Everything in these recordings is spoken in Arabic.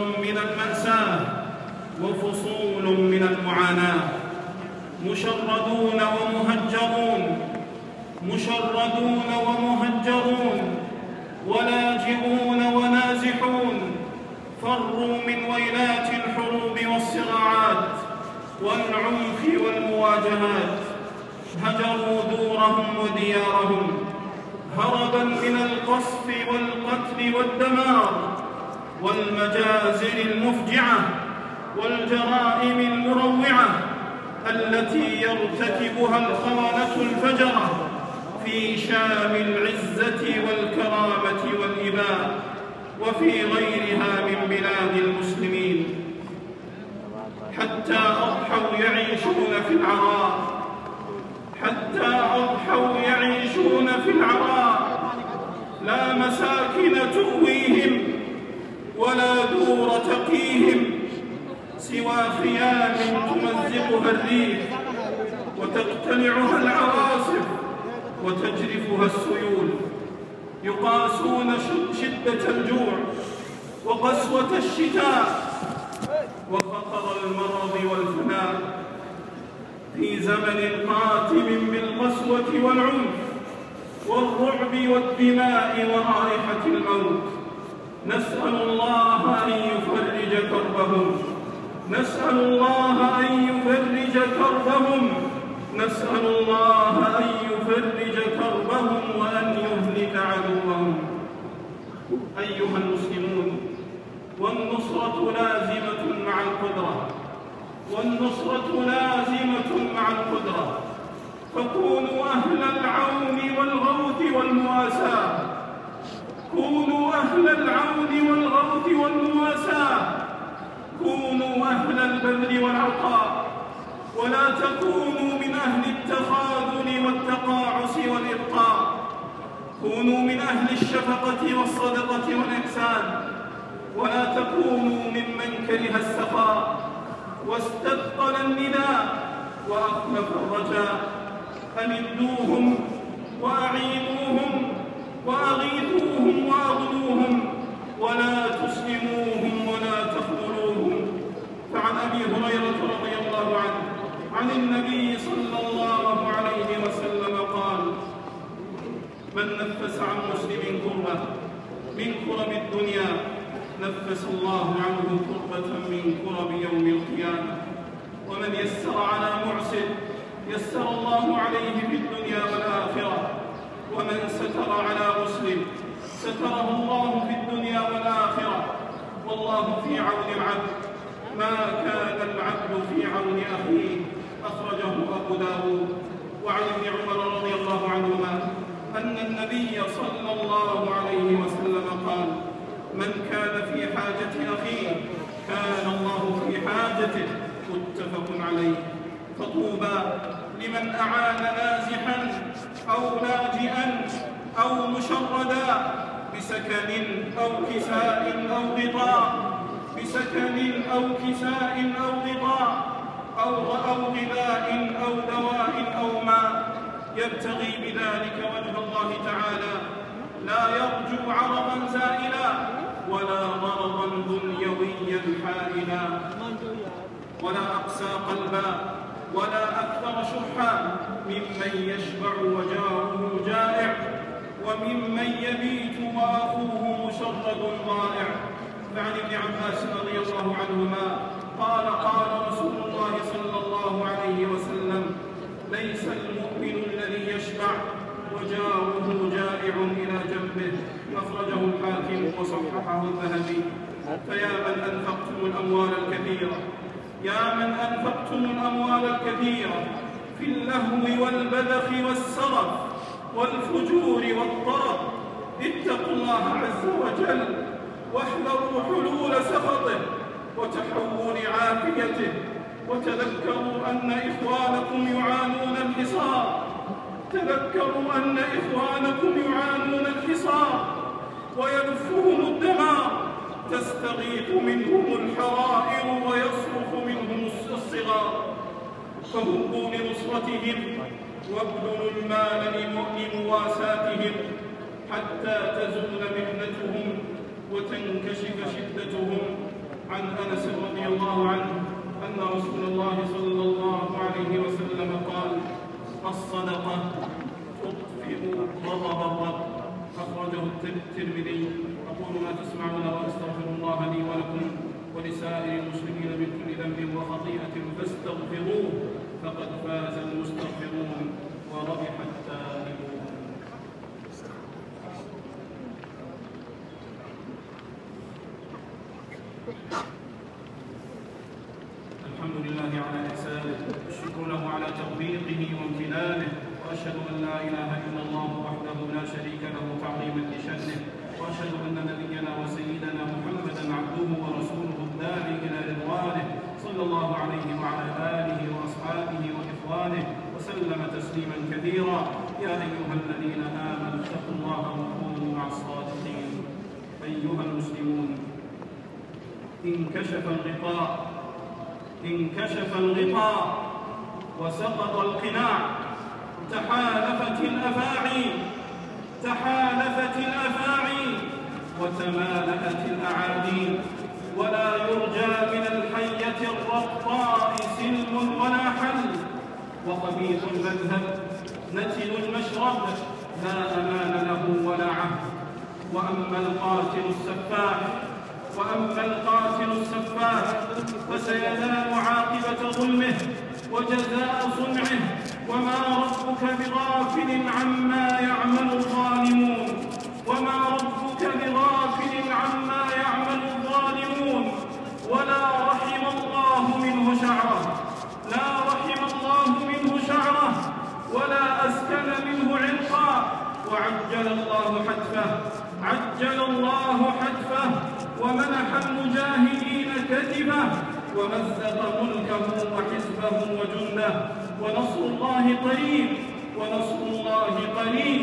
من المأساة وفصول من المعاناة. مشردون ومهجرون. مشردون ومهجرون. ولاجئون ونازحون. فروا من ويلات الحروب والصراعات والعنف والمواجهات. هجروا دورهم وديارهم. هربا من القصف والقتل والدمار. والمجازر المفجعة والجرائم المروعة التي يرتكبها الخونه الفجرة في شام العزة والكرامة والإباء وفي غيرها من بلاد المسلمين. حتى أضحوا يعيشون في العراء. حتى أضحوا يعيشون في العراء. لا مساكن تؤويهم. ولا دور تقيهم سوى خيام تمزقها الريح وتقتلعها العواصف وتجرفها السيول. يقاسون شدة الجوع وقسوة الشتاء وخطر المرض والفناء. في زمن قاتم بالقسوة والعنف والرعب والدماء ورائحة الموت. نسأل الله أن يفرج كربهم. نسأل الله أن يفرج كربهم. نسأل الله أن يفرج كربهم وأن يهلك عدوهم. أيها المسلمون والنصرة لازمة مع القدرة. والنصرة لازمة مع القدرة. فكونوا أهل العون والغوث والمواساة كونوا أهل العون والغوث والمواساة. كونوا أهل البذل والعطاء ولا تكونوا من أهل التخاذل والتقاعس والإبقاء. كونوا من أهل الشفقة والصدقة والإحسان. ولا تكونوا ممن كره السخاء. واستثقل النداء وأخلف الرجاء. أمدوهم وأعينوهم وأغيثوهم وأغنوهم ولا تسلموهم ولا تخذلوهم فعن أبي هريرة رضي الله عنه عن النبي صلى الله عليه وسلم قال من نفس عن مسلم كربة من كرب الدنيا نفس الله عنه كربة من كرب يوم القيامة. ومن يسر على معسر يسر الله عليه في الدنيا ومن ستر على مسلم ستره الله في الدنيا والآخرة. والله في عون العبد. ما كان العبد في عون أخيه. أخرجه أبو داود. وعن ابن عمر رضي الله عنهما أن النبي صلى الله عليه وسلم قال من كان في حاجة أخيه كان الله في حاجته. متفق عليه. فطوبى لمن أعان نازحا. أو لاجئا أو مشردا بسكن أو كساء أو غطاء بسكن أو كساء أو غطاء أو أو غذاء أو دواء أو ماء. يبتغي بذلك وجه الله تعالى. لا يرجو عرضا زائلا ولا غرضا دنيويا حائلا. ولا أقسى قلبا ولا أكثر شحا. ممن يشبع وجاره جائع وممن يبيت وأخوه مشرد ضائع فعن ابن عباس رضي الله عنهما قال قال رسول الله صلى الله عليه وسلم ليس المؤمن الذي يشبع وجاره جائع إلى جنبه. أخرجه الحاكم وصححه الذهبي. فيا من أنفقتم الأموال الكثيرة. يا من أنفقتم الأموال الكثيرة في اللهو والبذخ والسرف والفجور والطرف اتقوا الله عز وجل واحذروا حلول سخطه وتحول عافيته وتذكروا أن إخوانكم يعانون الحصار. تذكروا أن إخوانكم يعانون الحصار. ويلفهم الدمار. فهبوا لنصرتهم وابذلوا المال لمواساتهم حتى تزول محنتهم وتنكشف شدتهم. عن أنس رضي الله عنه أن رسول الله صلى الله عليه وسلم قال الصدقة تطفئ غضب الرب. أخرجه الترمذي. أقول ما تسمعون وأستغفر الله لي ولكم ولسائر المسلمين من كل ذنب وخطيئة فاستغفروه. فقد فاز المستغفرون تسليما كثيرا يا أيها الذين آمنوا اتقوا الله وكونوا مع الصادقين. أيها المسلمون انكشف الغطاء. انكشف الغطاء. وسقط القناع. تحالفت الأفاعي. تحالفت الأفاعي. وتمالأت الاعادين ولا يرجى من الحية الرقاء سلم ولا حل. وخبيث المذهب نتن المشرب لا أمان له ولا عهد. وأما القاتل السفاح وأما القاتل السفاح فسينال عاقبة ظلمه وجزاء صنعه. وما ربك بغافل عما يعمل الظالمون. وما ربك بغافل عما يعمل الظالمون ولا رحم الله منه شعره لا رحم الله منه شعره ولا أسكن منه عرقا وعجل الله حتفه عجل الله حتفه ومنح المجاهدين كتفه ومزق ملكه وحزبه وجنده ونصر الله قريب ونصر الله قريب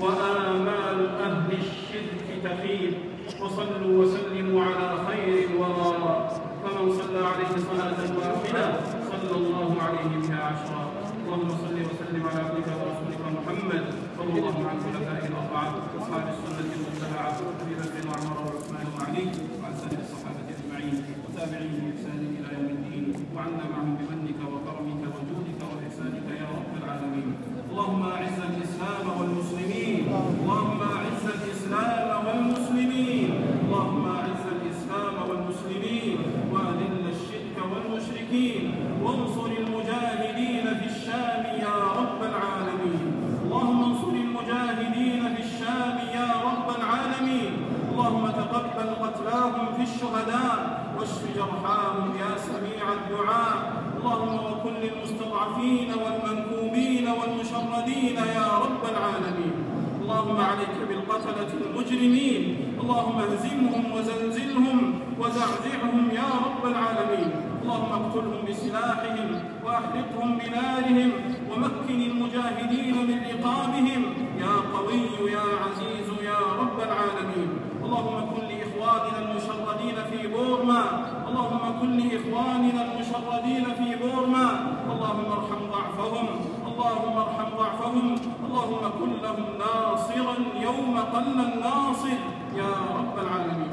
وآمال أهل الشرك تخيب وصلوا وسلموا على خير الورى. فمن صلى عليه صلاة واحدة صلى الله عليه بها عشرا اللهم صل وسلم على عبدك ورسولك محمد صلى الله على الخلفاء الأربعة أصحاب السنة المتبعة. أبي بكر وعمر وعثمان وعلي. وعن سائر الصحابة أجمعين. وتابعين بإحسان إلى يوم الدين وعنا معهم بمنك وكرمك وجودك وإحسانك يا رب العالمين اللهم أعز الإسلام والمسلمين اللهم أعز الإسلام والمسلمين اللهم أعز الإسلام والمسلمين وأذل الشرك والمشركين وانصر المجاهدين في الشام يا رب العالمين اللهم انصر المجاهدين في الشام يا رب العالمين اللهم تقبل قتلاهم في الشهداء واشف جرحاهم يا سميع الدعاء اللهم وكن للمستضعفين والمنكوبين والمشردين يا رب العالمين. اللهم عليك بالقتلة المجرمين. اللهم اهزمهم وزلزلهم وزعزعهم يا رب العالمين. اللهم اقتلهم بسلاحهم وأحرقهم بنارهم ومكن المجاهدين من رقابهم. يا قوي يا عزيز يا رب العالمين. اللهم كن لإخواننا المشردين في بورما اللهم كن لإخواننا المشردين في بورما. اللهم ارحم ضعفهم. اللهم ارحم ضعفهم. اللهم كن لهم ناصرا يوم قل الناصر. يا رب العالمين.